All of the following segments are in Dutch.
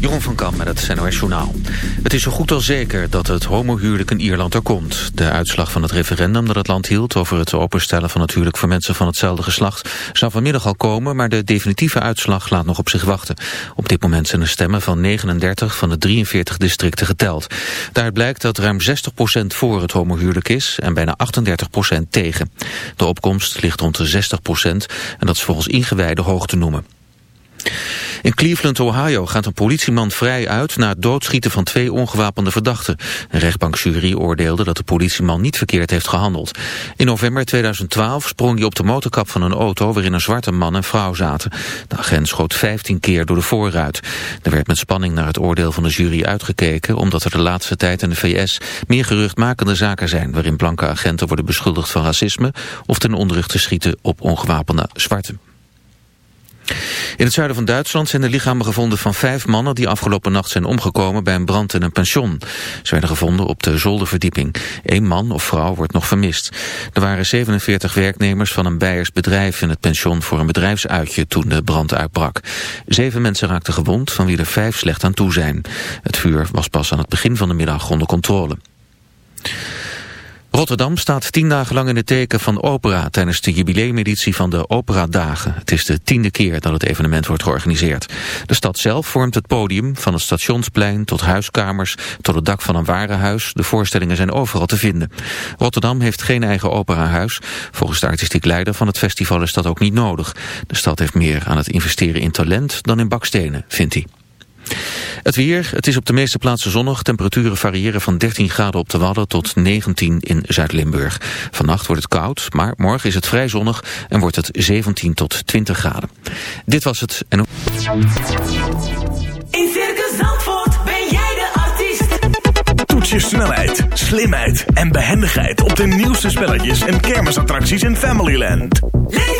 Jeroen van Kam met het NOS Journaal. Het is zo goed als zeker dat het homohuwelijk in Ierland er komt. De uitslag van het referendum dat het land hield over het openstellen van het huwelijk voor mensen van hetzelfde geslacht zou vanmiddag al komen, maar de definitieve uitslag laat nog op zich wachten. Op dit moment zijn de stemmen van 39 van de 43 districten geteld. Daaruit blijkt dat ruim 60% voor het homohuwelijk is en bijna 38% tegen. De opkomst ligt rond de 60% en dat is volgens ingewijden hoog te noemen. In Cleveland, Ohio gaat een politieman vrij uit na het doodschieten van twee ongewapende verdachten. Een rechtbankjury oordeelde dat de politieman niet verkeerd heeft gehandeld. In november 2012 sprong hij op de motorkap van een auto waarin een zwarte man en vrouw zaten. De agent schoot 15 keer door de voorruit. Er werd met spanning naar het oordeel van de jury uitgekeken omdat er de laatste tijd in de VS meer geruchtmakende zaken zijn waarin blanke agenten worden beschuldigd van racisme of ten onrechte schieten op ongewapende zwarten. In het zuiden van Duitsland zijn de lichamen gevonden van vijf mannen die afgelopen nacht zijn omgekomen bij een brand in een pension. Ze werden gevonden op de zolderverdieping. Eén man of vrouw wordt nog vermist. Er waren 47 werknemers van een Beiers bedrijf in het pension voor een bedrijfsuitje toen de brand uitbrak. Zeven mensen raakten gewond, van wie er vijf slecht aan toe zijn. Het vuur was pas aan het begin van de middag onder controle. Rotterdam staat tien dagen lang in het teken van opera tijdens de jubileumeditie van de Operadagen. Het is de tiende keer dat het evenement wordt georganiseerd. De stad zelf vormt het podium, van het stationsplein tot huiskamers tot het dak van een warenhuis. De voorstellingen zijn overal te vinden. Rotterdam heeft geen eigen operahuis. Volgens de artistiek leider van het festival is dat ook niet nodig. De stad heeft meer aan het investeren in talent dan in bakstenen, vindt hij. Het weer, het is op de meeste plaatsen zonnig. Temperaturen variëren van 13 graden op de Wadden tot 19 in Zuid-Limburg. Vannacht wordt het koud, maar morgen is het vrij zonnig en wordt het 17 tot 20 graden. Dit was het. En... In Circus Zandvoort ben jij de artiest. Toets je snelheid, slimheid en behendigheid op de nieuwste spelletjes en kermisattracties in Familyland. Leef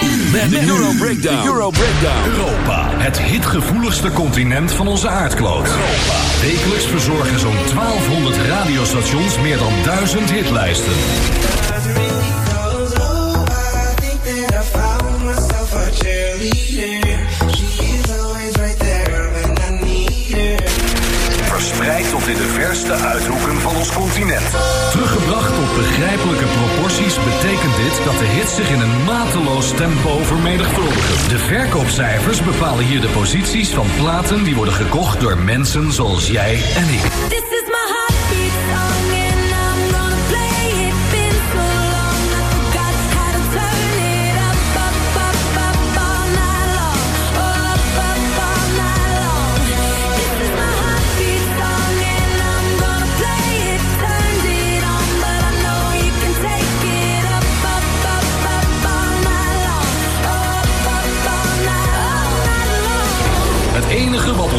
Met de Euro Breakdown. Euro Breakdown. Europa, het hitgevoeligste continent van onze aardkloot. Wekelijks verzorgen zo'n 1200 radiostations meer dan 1000 hitlijsten. Verspreid tot in de verste uithoeken van ons continent. Teruggebracht tot begrijpelijke dit dat de hits zich in een mateloos tempo vermenigvuldigen. De verkoopcijfers bepalen hier de posities van platen die worden gekocht door mensen zoals jij en ik.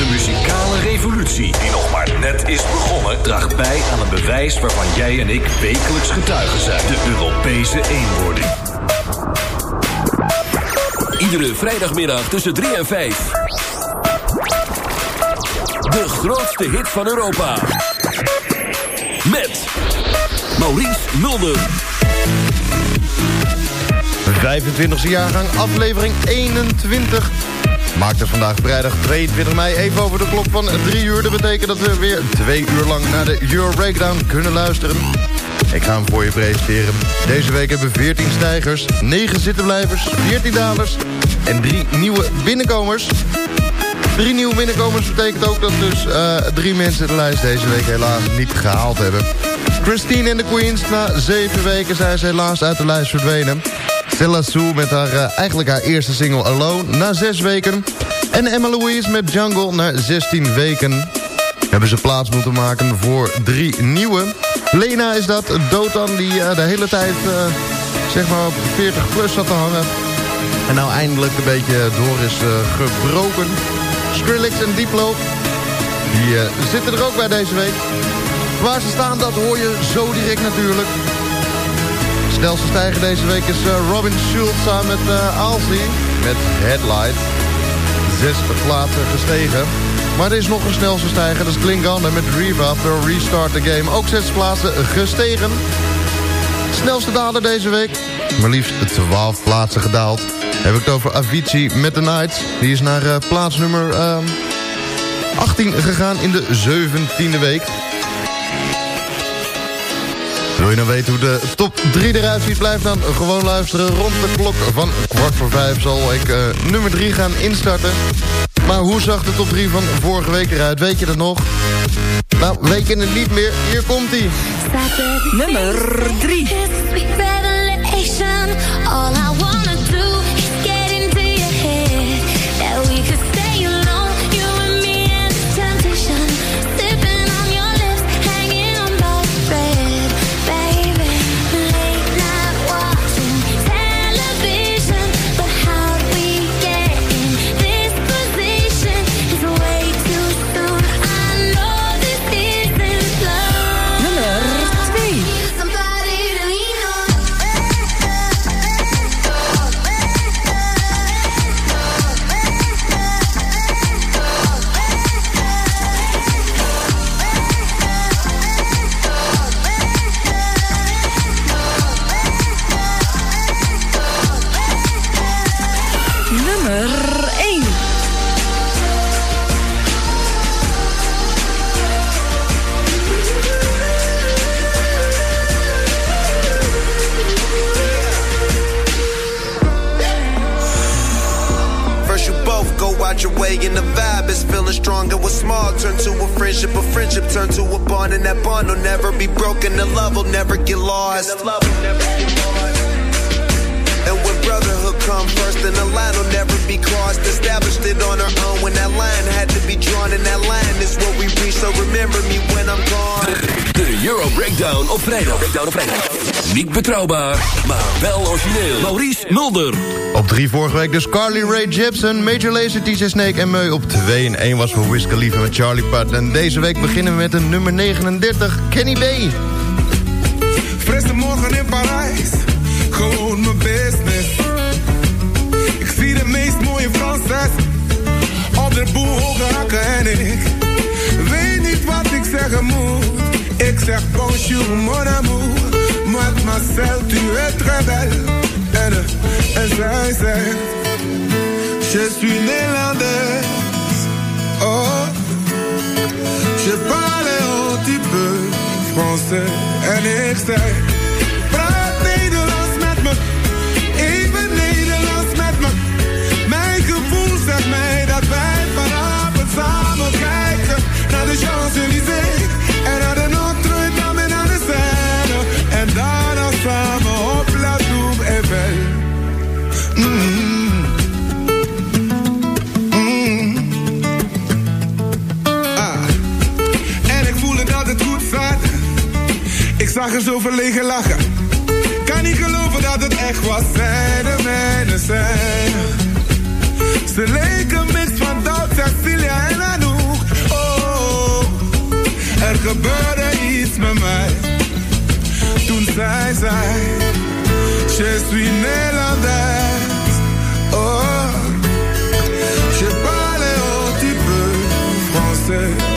De muzikale revolutie, die nog maar net is begonnen, draagt bij aan een bewijs waarvan jij en ik wekelijks getuigen zijn: de Europese eenwording. Iedere vrijdagmiddag tussen 3 en 5. De grootste hit van Europa. Met Maurice Mulder. 25e jaargang, aflevering 21. Maakt het vandaag vrijdag 22 mei even over de klok van 3 uur. Dat betekent dat we weer 2 uur lang naar de Euro Breakdown kunnen luisteren. Ik ga hem voor je presenteren. Deze week hebben we 14 stijgers, 9 zittenblijvers, 14 dalers en 3 nieuwe binnenkomers. Drie nieuwe binnenkomers betekent ook dat dus uh, drie mensen de lijst deze week helaas niet gehaald hebben. Christine en de Queens, na zeven weken zijn ze helaas uit de lijst verdwenen. Stella Sue met haar, uh, eigenlijk haar eerste single Alone na zes weken. En Emma Louise met Jungle na 16 weken. Hebben ze plaats moeten maken voor drie nieuwe. Lena is dat, Dotan die uh, de hele tijd zeg maar op 40 plus zat te hangen. En nou eindelijk een beetje door is gebroken. Skrillex en Diplo. Die zitten er ook bij deze week. Waar ze staan, dat hoor je zo direct natuurlijk. Snelste stijger deze week is uh, Robin Schulz samen met uh, Alcy. Met Headlight. Zes plaatsen gestegen. Maar er is nog een snelste stijger. Dat is Klingander met Riva after Restart the Game. Ook zes plaatsen gestegen. Snelste daler deze week. Maar liefst 12 plaatsen gedaald heb ik het over Avicii met The Night. Die is naar uh, plaats nummer uh, 18 gegaan in de 17e week. Wil je nou weten hoe de top 3 eruit ziet? Blijf dan gewoon luisteren. Rond de klok van kwart voor vijf zal ik uh, nummer 3 gaan instarten. Maar hoe zag de top 3 van vorige week eruit? Weet je dat nog? Nou, weet je het niet meer? Hier komt hij. Nummer 3. All I wanna Op drie vorige week dus Carly Rae Jepsen, Major Lazer, TJ Snake en Meu. Op 2 en 1 was voor Wiz Khalifa met Charlie Puth. En deze week beginnen we met een nummer 39, Kenny B. Frisse morgen in Parijs, gewoon mijn business. Ik zie de meest mooie Franses, op de boel hoge hakken en ik weet niet wat ik zeggen moet. Ik zeg bonjour mon amour, je suis néerlandaise. Oh, je parle un petit peu français. En ik dagen zo verlegen lachen. Kan niet geloven dat het echt was, zij de mijne zijn. Ze leken mix van Doubt, Cecilia en Anouk. Oh, oh, er gebeurde iets met mij. Toen zij zei, je suis Nederlander. Oh, je parle un petit peu français.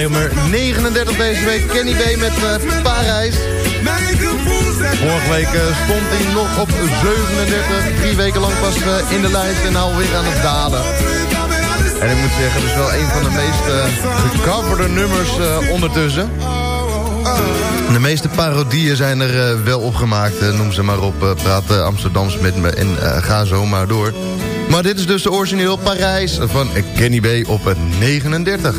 nummer 39 deze week. Kenny B met eh, Parijs. Vorige week eh, stond hij nog op 37. Drie weken lang pas uh, eh, in de lijst en nou alweer aan het dalen. En ik moet zeggen, het is wel een van de meest gecoverde nummers ondertussen. De meeste parodieën zijn er wel opgemaakt. noem ze maar op, praat Amsterdams met me en ga zo maar door. Maar dit is dus de origineel Parijs van Kenny B op 39.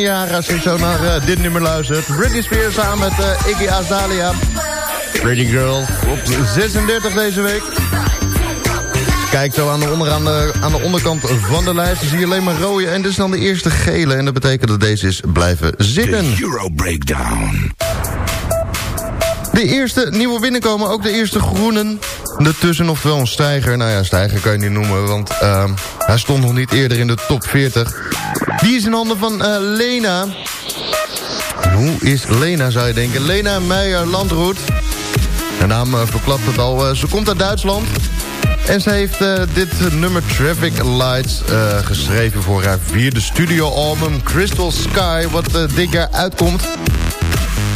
jaar als je zo naar eh, dit nummer luistert. Britney Spears samen met eh, Iggy Azalea. Pretty Girl op 36 deze week. Kijk zo aan de, onderaan de, aan de onderkant van de lijst. Dan zie je alleen maar rode en dit is dan de eerste gele. En dat betekent dat deze is blijven zitten. The Euro Breakdown. De eerste nieuwe binnenkomen, ook de eerste groenen. Daartussen nog wel een stijger. Nou ja, stijger kan je niet noemen, want ehm, hij stond nog niet eerder in de top 40. Die is in handen van eh, Lena. Hoe is Lena, zou je denken? Lena Meijer Landroet. Haar naam eh, verklapt het al. Eh, ze komt uit Duitsland. En ze heeft dit nummer Traffic Lights geschreven voor haar vierde studioalbum Crystal Sky, wat uh, dit jaar uitkomt.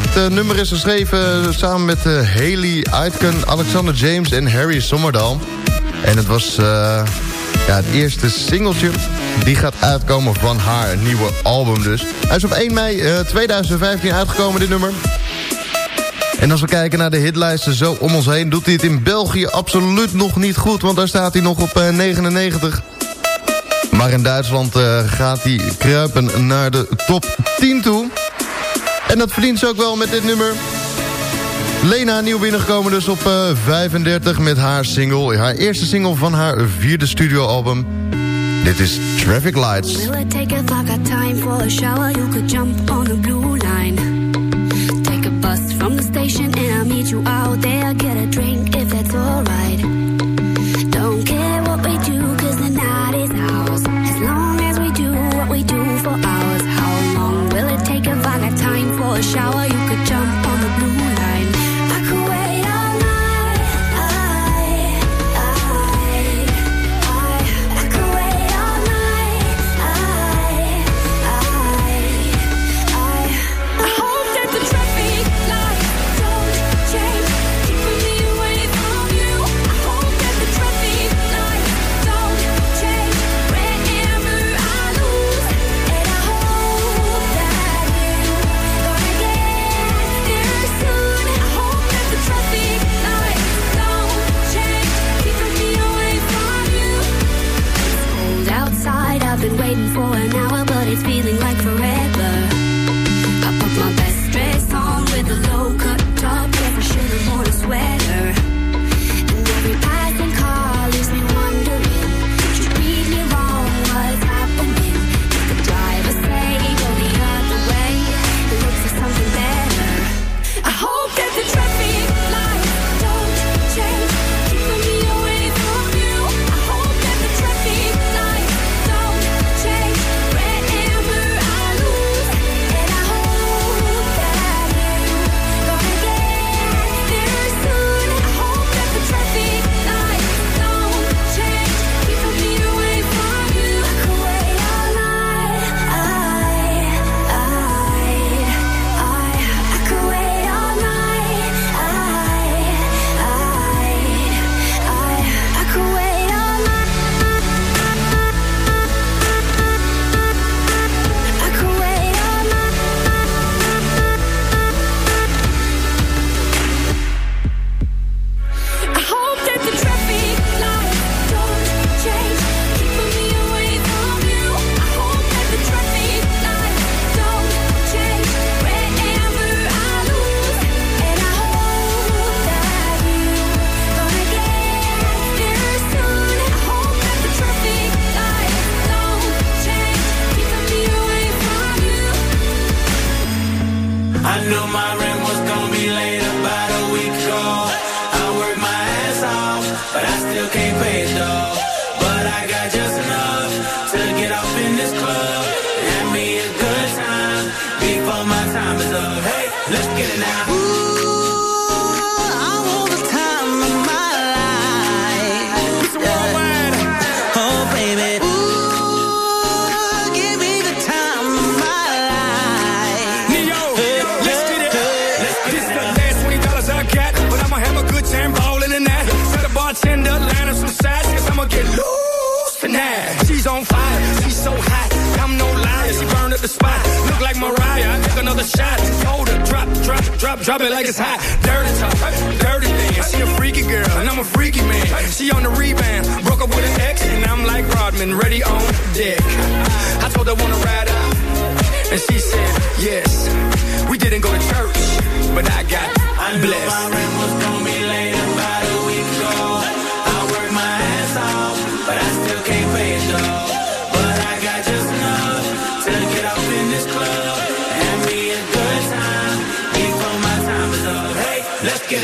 Het nummer is geschreven samen met Haley Aitken, Alexander James en Harry Sommerdam. En het was ja, het eerste singeltje die gaat uitkomen van haar nieuwe album dus. Hij is op 1 mei eh, 2015 uitgekomen, dit nummer. En als we kijken naar de hitlijsten zo om ons heen... doet hij het in België absoluut nog niet goed. Want daar staat hij nog op eh, 99. Maar in Duitsland eh, gaat hij kruipen naar de top 10 toe. En dat verdient ze ook wel met dit nummer. Lena nieuw binnengekomen dus op eh, 35 met haar single. Haar eerste single van haar vierde studioalbum. Dit is Traffic Lights. Will it take if I got time for a shower? You could jump on the blue line. Take a bus from the station and I'll meet you out there. Get a drink if that's alright. Don't care what we do, cause the night is ours. As long as we do what we do for hours. How long will it take if I got time for a shower? Another shot. Hold her, drop, drop, drop, drop it like it's hot. Dirty talk, dirty dance. She a freaky girl, and I'm a freaky man. She on the rebound, broke up with an ex, and I'm like Rodman, ready on deck. I told her wanna ride out. And she said, yes. We didn't go to church, but I got blessed.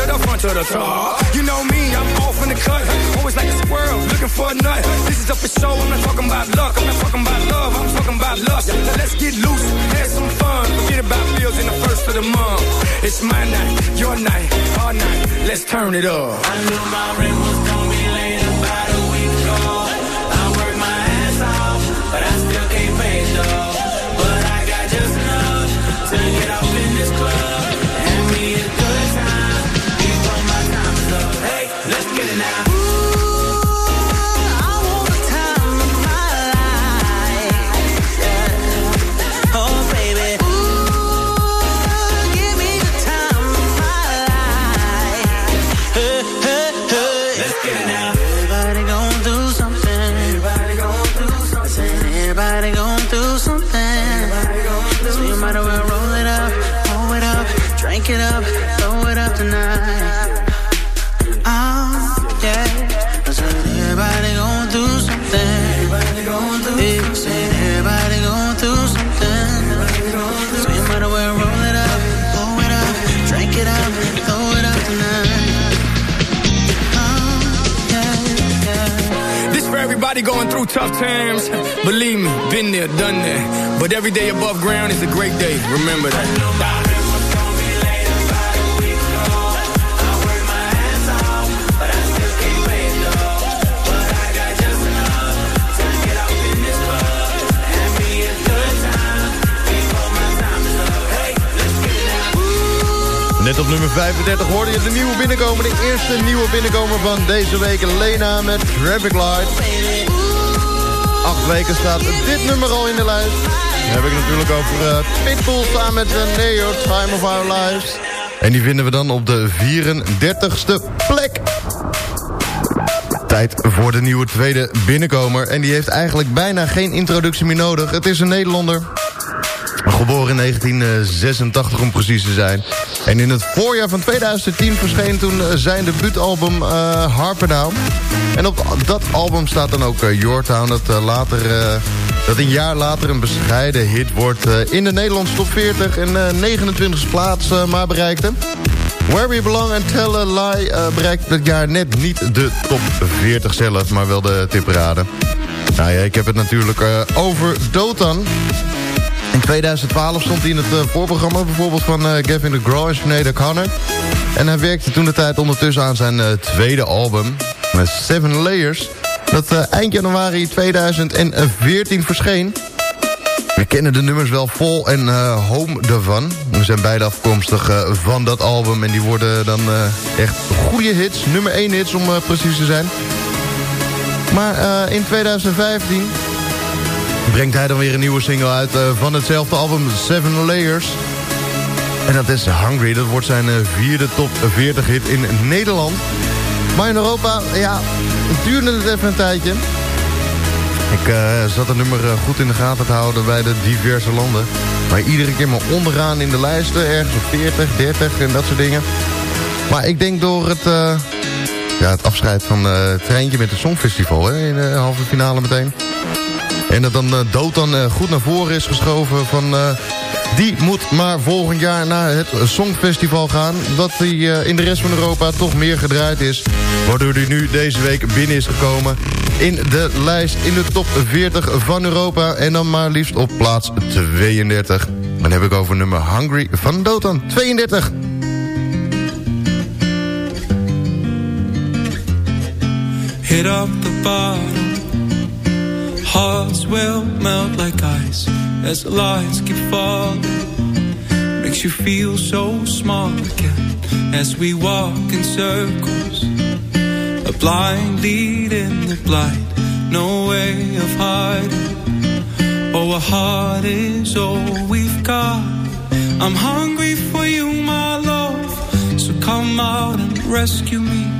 To the front to the top. You know me, I'm off in the cut. Always like a squirrel, looking for a nut. This is up for show, I'm not talking about luck. I'm not talking about love, I'm talking about lust. So let's get loose, have some fun. Forget about bills in the first of the month. It's my night, your night, our night. Let's turn it up. I knew my rent was gonna be late about a week ago. I worked my ass off, but I still can't pay it deze week. Lena met Traffic Light. Acht weken staat dit nummer al in de lijst. Dan heb ik natuurlijk over uh, Pitbull samen met uh, Neo, Time of Our Lives. En die vinden we dan op de 34ste plek. Tijd voor de nieuwe tweede binnenkomer. En die heeft eigenlijk bijna geen introductie meer nodig. Het is een Nederlander. Geboren in 1986 om precies te zijn. En in het voorjaar van 2010 verscheen toen eh, zijn debuutalbum uh. En op dat album staat dan ook uh. Dat, later, dat een jaar later een bescheiden hit wordt in de Nederlandse top 40... en 29e plaats maar bereikte. Where We Belong en Tell a Lie bereikt dit jaar net niet de top 40 zelf... maar wel de tipparade. Nou ja, ik heb het natuurlijk over Dotan... In 2012 stond hij in het uh, voorprogramma bijvoorbeeld van uh, Gavin DeGraw en Sinead O'Connor. En hij werkte toen de tijd ondertussen aan zijn uh, tweede album, met Seven Layers. Dat eind januari 2014 verscheen. We kennen de nummers wel Vol en Home ervan. We zijn beide afkomstig van dat album en die worden dan echt goede hits. Nummer 1 hits om precies te zijn. Maar in 2015 brengt hij dan weer een nieuwe single uit uh, van hetzelfde album Seven Layers. En dat is Hungry. Dat wordt zijn uh, vierde top 40 hit in Nederland. Maar in Europa, ja, duurde het even een tijdje. Ik uh, zat het nummer goed in de gaten te houden bij de diverse landen. Maar iedere keer maar onderaan in de lijsten. Ergens op 40, 30 en dat soort dingen. Maar ik denk door het, ja, het afscheid van het treintje met het Songfestival... Hè, in de halve finale meteen... En dat dan uh, Dood uh, goed naar voren is geschoven van... Uh, die moet maar volgend jaar naar het Songfestival gaan. Dat hij in de rest van Europa toch meer gedraaid is. Waardoor hij nu deze week binnen is gekomen in de lijst in de top 40 van Europa. En dan maar liefst op plaats 32. Dan heb ik over nummer Hungry van Dotan 32. Hit up the bottom Hearts will melt like ice as the lights keep falling. Makes you feel so small again as we walk in circles. A blind lead in the blind, no way of hiding. Oh, a heart is all we've got. I'm hungry for you, my love. So come out and rescue me.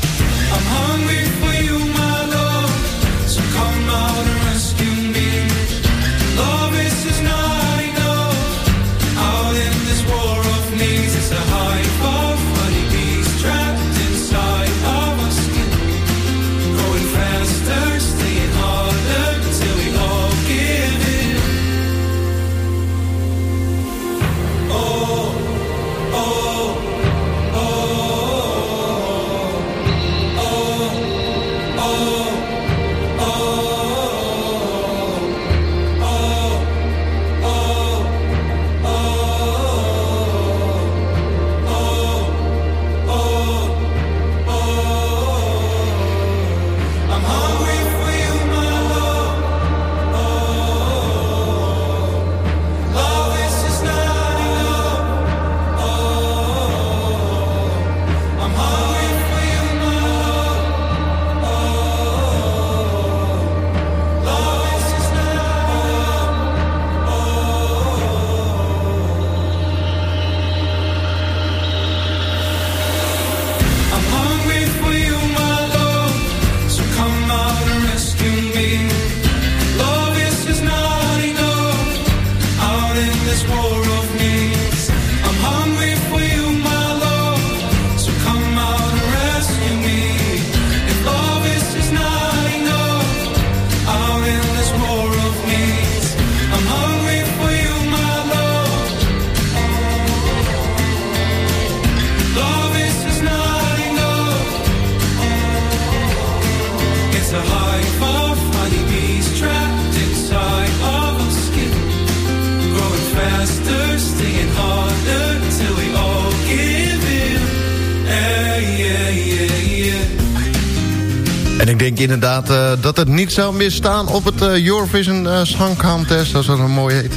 Inderdaad eh, dat het niet zou misstaan op het eh, Eurovision uh, Song Contest, zoals dat dan mooi heet.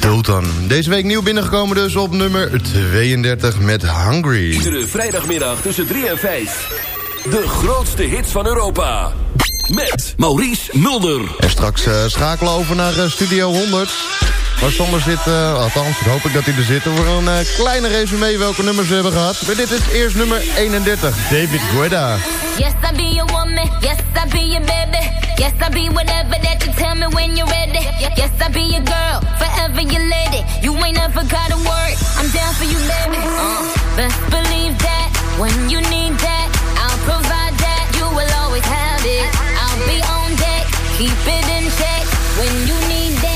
Dotan. Deze week nieuw binnengekomen dus op nummer 32 met Hungry. Iedere vrijdagmiddag tussen 3 en 5. De grootste hits van Europa. Met Maurice Mulder. En straks eh, schakelen over naar eh, Studio 100. Waar Sander zit, eh, althans hoop ik dat hij er zit... voor een eh, kleine resume welke nummers we hebben gehad. Maar dit is eerst nummer 31, David Guetta. Yes, I be your woman. Yes, I be your baby. Yes, I'll be whatever that you tell me when you're ready. Yes, I'll be your girl, forever your lady. You ain't never gotta worry. I'm down for you, baby. Uh, best believe that when you need that, I'll provide that. You will always have it. I'll be on deck, keep it in check. When you need that,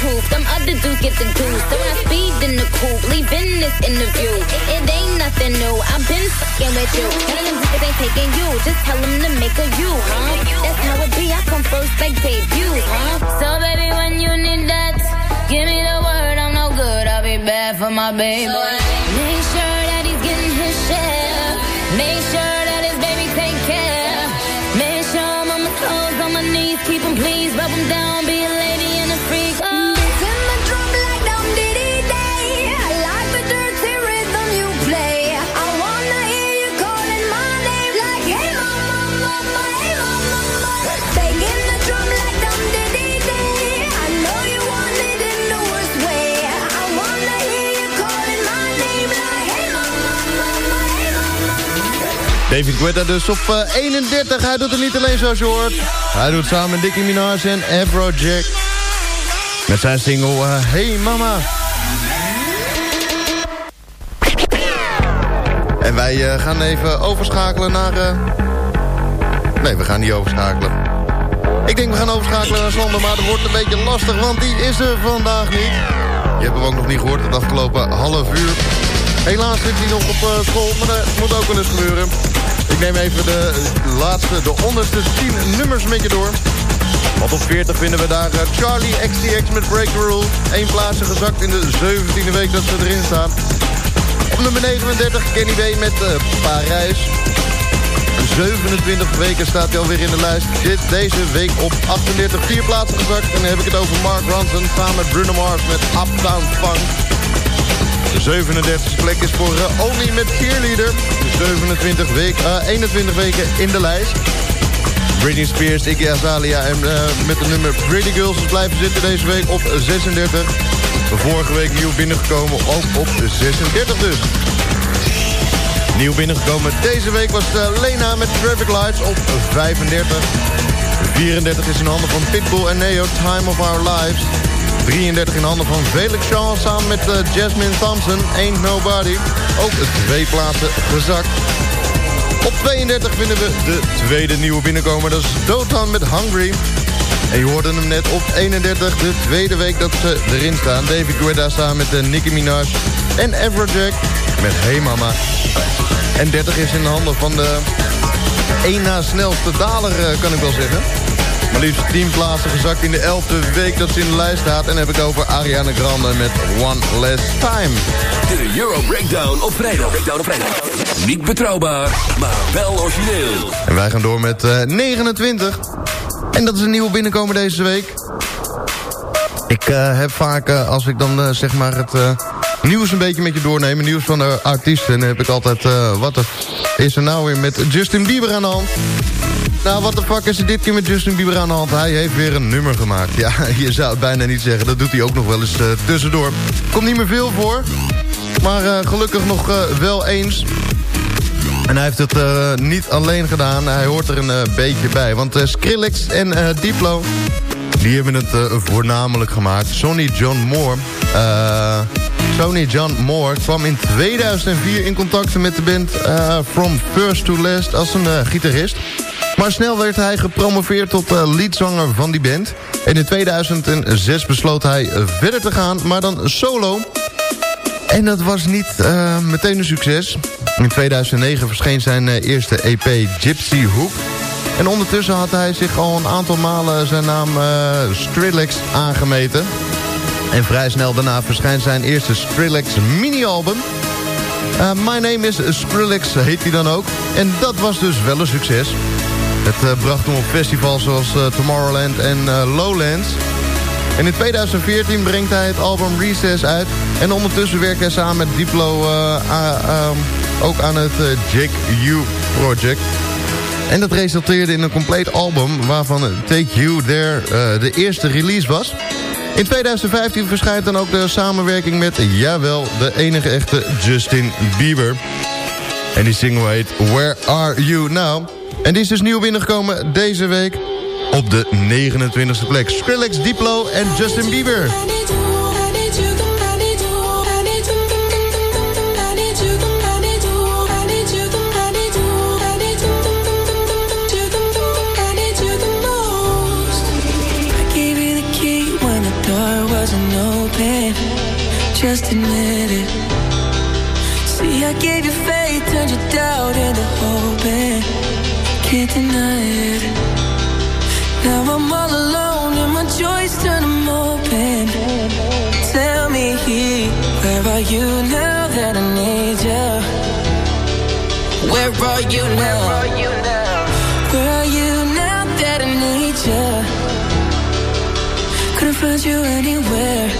proof, them other dudes get the goose. I speed in the coupe, leaving this interview. It ain't nothing new, I've been fucking with you. Telling them niggas ain't taking you, just tell them to make a you, huh? That's how it be, I come first like debut, huh? So baby, when you need that, give me the word, I'm no good, I'll be bad for my baby. Make sure that he's getting his share. Make sure David Guetta dus op uh, 31. Hij doet het niet alleen zoals je hoort. Hij doet samen met Nicki Minaj en Afrojack. Met zijn single uh, Hey Mama. En wij uh, gaan even overschakelen naar... Nee, we gaan niet overschakelen. Ik denk we gaan overschakelen naar Sander, maar dat wordt een beetje lastig, want die is er vandaag niet. Je hebt hem ook nog niet gehoord het afgelopen half uur. Helaas zit hij nog op school, maar dat moet ook wel eens gebeuren. Ik neem even de laatste, de onderste 10 nummers met je door. Want op 40 vinden we daar uh, Charlie XTX met Break the Rule. Eén plaatsje gezakt in de 17e week dat ze erin staan. Op nummer 39 Kenny B met uh, Parijs. 27 weken staat hij alweer in de lijst. Dit deze week op 38, vier plaatsen gezakt. En dan heb ik het over Mark Ronson samen met Bruno Mars met Uptown Funk. De 37e plek is voor uh, Only met Cheerleader. 27 week, uh, 21 weken in de lijst. Britney Spears, Iggy Azalea en uh, met de nummer Pretty Girls blijven zitten deze week op 36. Vorige week nieuw binnengekomen, ook op 36 dus. Nieuw binnengekomen deze week was Lena met Traffic Lights op 35. 34 is in handen van Pitbull en Neo, Time of Our Lives. 33 in handen van Felix Shaw samen met uh, Jasmine Thompson, Ain't Nobody. Ook twee plaatsen gezakt. Op 32 vinden we de tweede nieuwe binnenkomer. Dat is Dotan met Hungry. En je hoorde hem net op 31, de tweede week dat ze erin staan. David Guetta samen met uh, Nicki Minaj en Afrojack met Hey Mama. En 30 is in de handen van de één na snelste daler, uh, kan ik wel zeggen. Maar liefst 10 plaatsen gezakt in de 11e week dat ze in de lijst staat. En heb ik over Ariana Grande met One Less Time. De Euro Breakdown op vrijdag. Breakdown op vrijdag. Niet betrouwbaar, maar wel origineel. En wij gaan door met uh, 29. En dat is een nieuwe binnenkomen deze week. Ik uh, heb vaak, uh, als ik dan zeg maar het nieuws een beetje met je doorneem... nieuws van de artiesten, dan heb ik altijd... wat is er nou weer met Justin Bieber aan de hand? Nou, wat de fuck is er dit keer met Justin Bieber aan de hand? Hij heeft weer een nummer gemaakt. Ja, je zou het bijna niet zeggen. Dat doet hij ook nog wel eens tussendoor. Komt niet meer veel voor. Maar gelukkig nog wel eens. En hij heeft het uh, niet alleen gedaan. Hij hoort er een uh, beetje bij. Want uh, Skrillex en Diplo... die hebben het voornamelijk gemaakt. Sonny John Moore... Sonny John Moore kwam in 2004 in contact met de band... From First to Last als een gitarist. Maar snel werd hij gepromoveerd tot leadzanger van die band. En in 2006 besloot hij verder te gaan, maar dan solo... En dat was niet uh, meteen een succes. In 2009 verscheen zijn uh, eerste EP Gypsy Hook. En ondertussen had hij zich al een aantal malen zijn naam uh, Skrillex aangemeten. En vrij snel daarna verschijnt zijn eerste Skrillex mini-album. My Name is Skrillex heet hij dan ook. En dat was dus wel een succes. Het bracht hem op festivals zoals Tomorrowland en Lowlands... En in 2014 brengt hij het album Recess uit. En ondertussen werkt hij samen met Diplo uh, ook aan het Jake U Project. En dat resulteerde in een compleet album waarvan Take You There de eerste release was. In 2015 verschijnt dan ook de samenwerking met, jawel, de enige echte Justin Bieber. En die single heet Where Are You Now? En die is dus nieuw binnengekomen deze week op de 29e plek. Skrillex, Diplo en Justin Bieber. Just admit it. See, I gave you faith, turned your doubt into hope, and can't deny it. Now I'm all alone and my joys turn them open. Tell me, where are you now that I need you? Where are you now? Where are you now that I need you? Couldn't find you anywhere.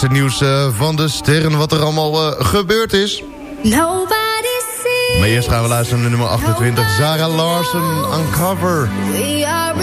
het nieuws eh, van de sterren, wat er allemaal eh, gebeurd is. Maar eerst gaan we luisteren naar nummer 28, Zara Larsen, Uncover. We are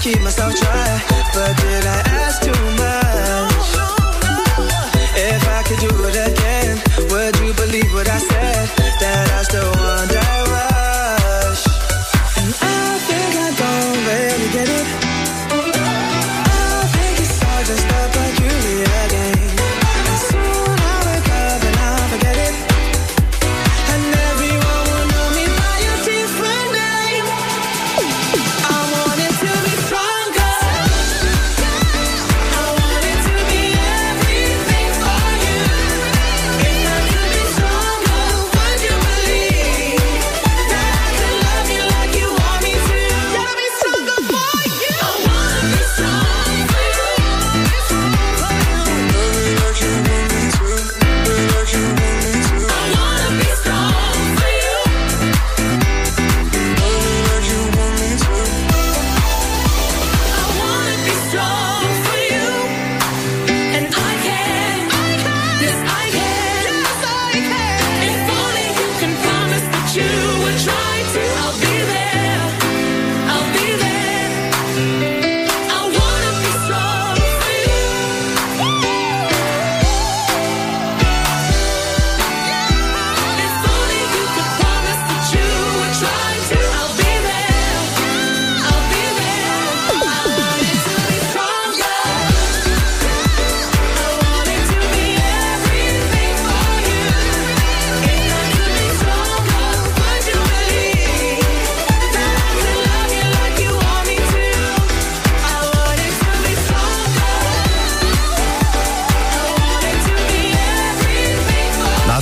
keep myself dry, but did I ask too much? If I could do it again, would you believe what I said? That I still wonder.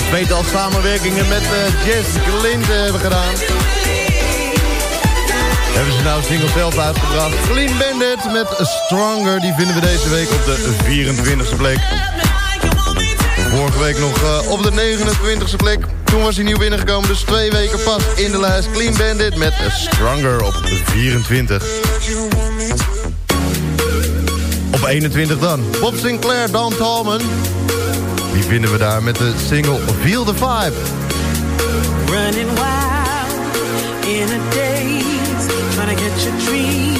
tweetal samenwerkingen met uh, Jess Glint hebben gedaan. Hebben ze nou single zelf uitgebracht. Clean Bandit met Stronger, die vinden we deze week op de 24e plek. Vorige week nog eh, op de 29e plek. Toen was hij nieuw binnengekomen, dus twee weken pas in de lijst. Clean Bandit met Stronger op de 24. Op 21 dan. Bob Sinclair, Dan Talman vinden we daar met de single Feel the Vibe. Running wild in a daze, trying to get your dream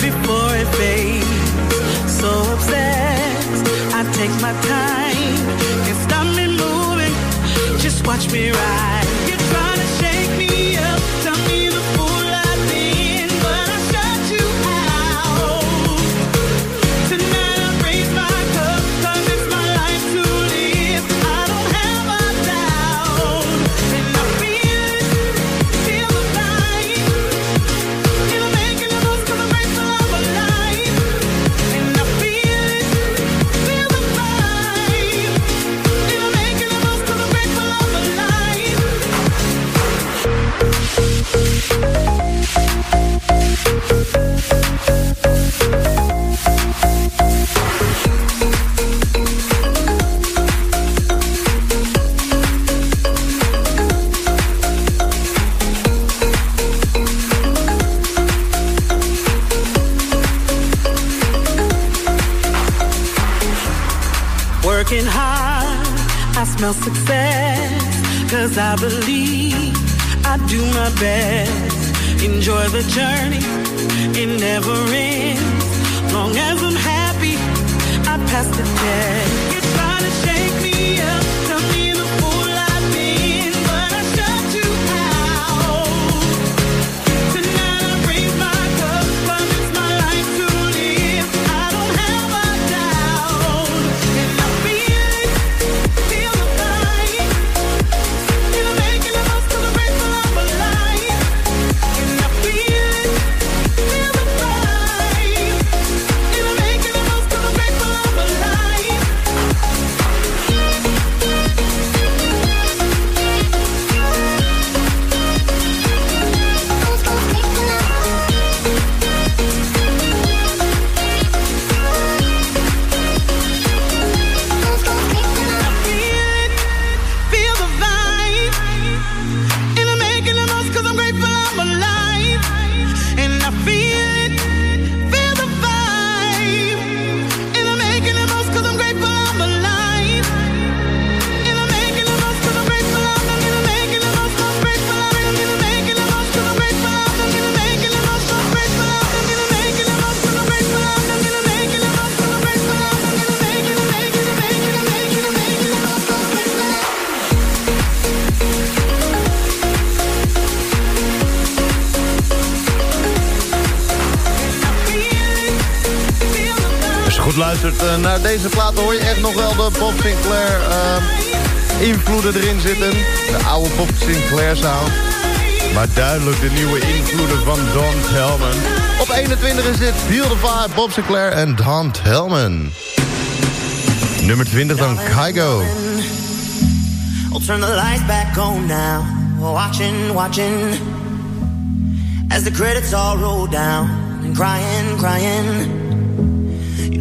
before it fades. So obsessed, I take my time, can't stop me moving, just watch me ride. Smell success. Cause I believe I do my best. Enjoy the journey, it never ends. Long as I'm happy, I pass the test. You try to shake naar deze plaat, hoor je echt nog wel de Bob Sinclair eh, invloeden erin zitten. De oude Bob Sinclair sound. Maar duidelijk de nieuwe invloeden van Don Hellman. Op 21 is dit Feel the Vibe, Bob Sinclair en Don Hellman. Nummer 20 dan Kygo. I'll turn the lights back on now. Watching, watching. As the credits all roll down. And crying, crying.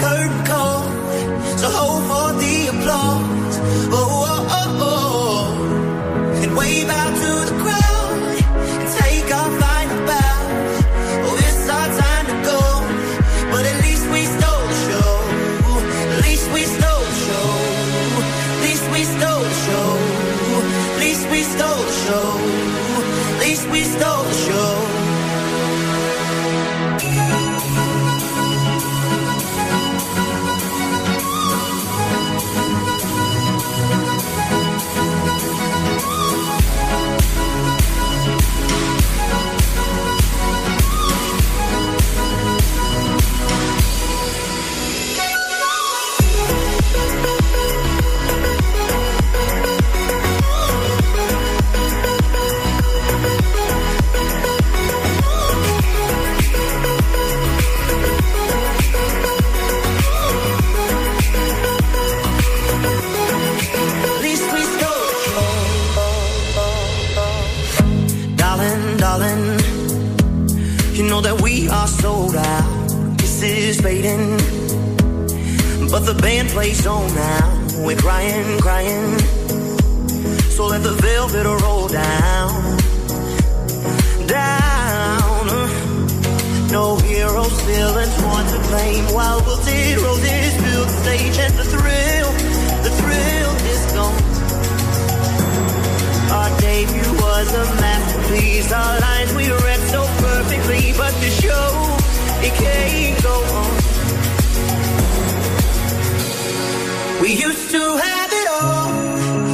curtain call. So hold for the applause. You know that we are sold out. This is fading, but the band plays on now. We're crying, crying. So let the velvet roll down, down. No heroes, villains, one to blame. While wilted roses fill the stage, and the thrill, the thrill is gone. Debut was a masterpiece. Our lines we read so perfectly, but the show it can't go on. We used to have it all,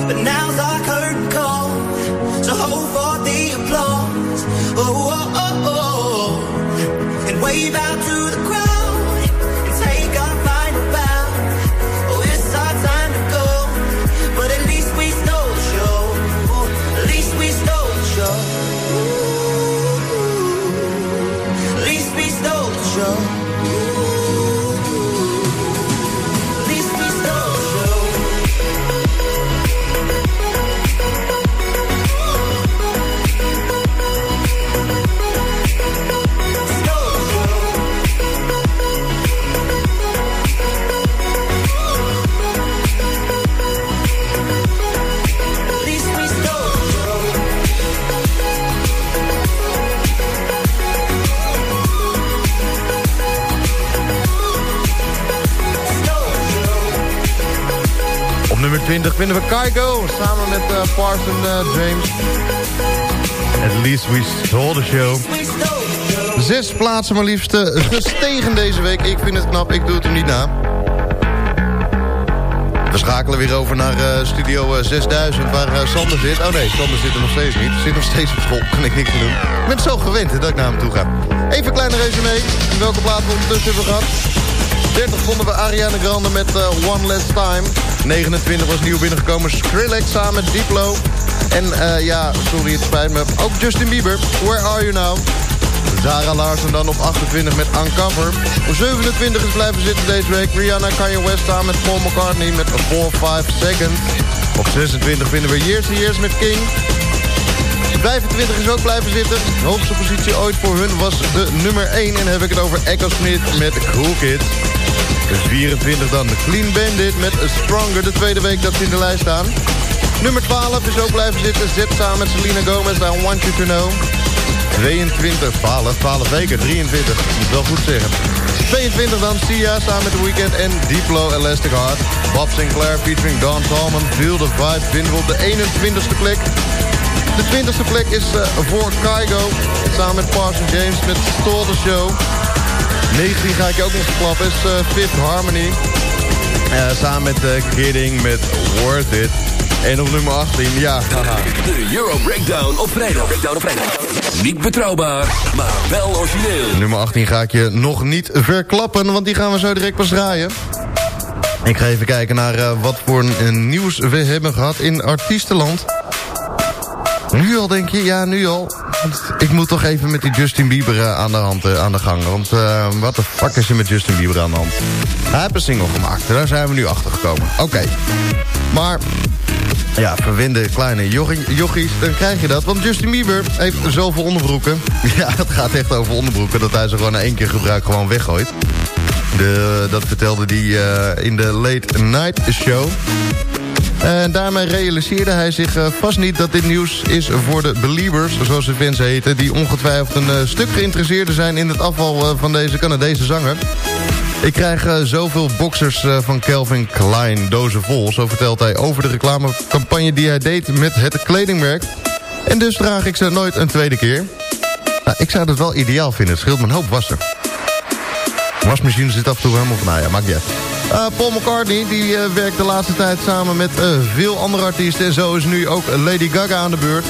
but now's 20 vinden we Kygo. Samen met uh, Parson uh, James. At least we stole the show. Zes plaatsen maar liefst gestegen deze week. Ik vind het knap, ik doe het er niet na. We schakelen weer over naar uh, studio 6000 waar uh, Sander zit. Oh nee, Sander zit er nog steeds niet. Zit nog steeds op school, kan ik niks doen. Ik ben zo gewend dat ik naar hem toe ga. Even een kleine resume. Welke plaats we ondertussen hebben gehad. 30 vonden we Ariana Grande met uh, One Last Time. 29 was nieuw binnengekomen Skrillex samen met Diplo. En uh, ja, sorry, het spijt me. Ook Justin Bieber, Where Are You Now? Zara Larsen dan op 28 met Uncover. Op 27 is blijven zitten deze week Rihanna Kanye West samen met Paul McCartney met 4-5 Seconds. Op 26 vinden we Years and Years met King. 25 is ook blijven zitten. De hoogste positie ooit voor hun was de nummer 1. En dan heb ik het over Echo Smith met Cool Kids. De 24 dan de Clean Bandit met Stronger. De tweede week dat ze in de lijst staan. Nummer 12 is ook blijven zitten. Zet samen met Selena Gomez. I Want You To Know. 22, 12, 12 weken, 23. Moet wel goed zeggen. 22 dan Sia samen met The Weeknd en Diplo Elastic Heart. Bob Sinclair featuring Don Tallman. Feel the Vibe vinden we op de 21ste plek. De 20ste plek is uh, voor Kygo. Samen met Parson James met Stole the Show. 19 ga ik ook nog verklappen. Is uh, Fifth Harmony. Uh, samen met Kidding met Worth It. En op nummer 18, ja. Haha. De Euro Breakdown op vrijdag. Breakdown op vrijdag. Niet betrouwbaar, maar wel origineel. Nummer 18 ga ik je nog niet verklappen, want die gaan we zo direct pas draaien. Ik ga even kijken naar uh, wat voor een, nieuws we hebben gehad in artiestenland. Nu al denk je, ja nu al. Ik moet toch even met die Justin Bieber uh, aan, de hand, uh, aan de gang. Want uh, wat de fuck is er met Justin Bieber aan de hand? Hij heeft een single gemaakt. Daar zijn we nu achter gekomen. Oké. Maar ja, verwinde kleine jochies, dan krijg je dat. Want Justin Bieber heeft zoveel onderbroeken. Ja, het gaat echt over onderbroeken... dat hij ze gewoon na één keer gebruik gewoon weggooit. De, dat vertelde hij in de Late Night Show. En daarmee realiseerde hij zich uh, vast niet dat dit nieuws is voor de believers, zoals de fans heten... die ongetwijfeld een uh, stuk geïnteresseerder zijn in het afval van deze Canadese zanger. Ik krijg zoveel boxers van Calvin Klein, dozen vol. Zo vertelt hij over de reclamecampagne die hij deed met het kledingmerk. En dus draag ik ze nooit een tweede keer. Nou, ik zou dat wel ideaal vinden. Het scheelt een hoop wassen. Wasmachine zit af en toe helemaal van... Nou ja, maakt niet uit. Uh, Paul McCartney die uh, werkt de laatste tijd samen met uh, veel andere artiesten. En zo is nu ook Lady Gaga aan de beurt.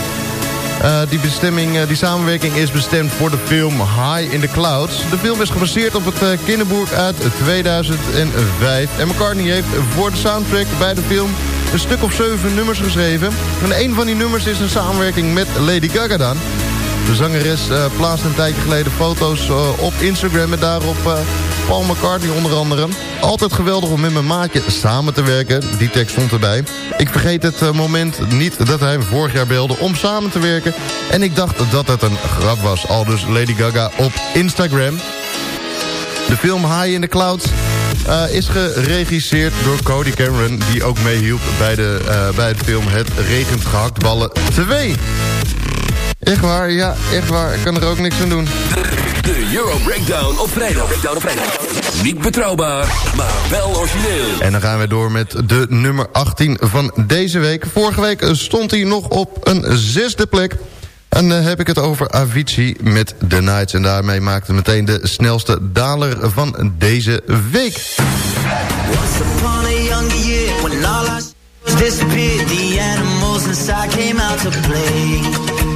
Uh, die, bestemming, uh, die samenwerking is bestemd voor de film High in the Clouds. De film is gebaseerd op het uh, kinderboek uit 2005. En McCartney heeft voor de soundtrack bij de film een stuk of zeven nummers geschreven. En een van die nummers is een samenwerking met Lady Gaga dan. De zangeres plaatste een tijdje geleden foto's op Instagram met daarop Paul McCartney onder andere. Altijd geweldig om met mijn maatje samen te werken. Die tekst stond erbij. Ik vergeet het uh, moment niet dat hij vorig jaar belde om samen te werken. En ik dacht dat het een grap was. Al dus Lady Gaga op Instagram. De film High in the Clouds uh, is geregisseerd door Cody Cameron... die ook meehielp bij, de, uh, bij het film Het regent gehaktballen 2. Echt waar, ja, echt waar. Ik kan er ook niks aan doen. De Euro Breakdown op vrijdag. Breakdown op vrijdag. Niet betrouwbaar, maar wel origineel. En dan gaan we door met de nummer 18 van deze week. Vorige week stond hij nog op een zesde plek. En dan uh, heb ik het over Avicii met The Nights. En daarmee maakte meteen de snelste daler van deze week. Once upon a younger year, when all our disappeared, the animals inside came out to play.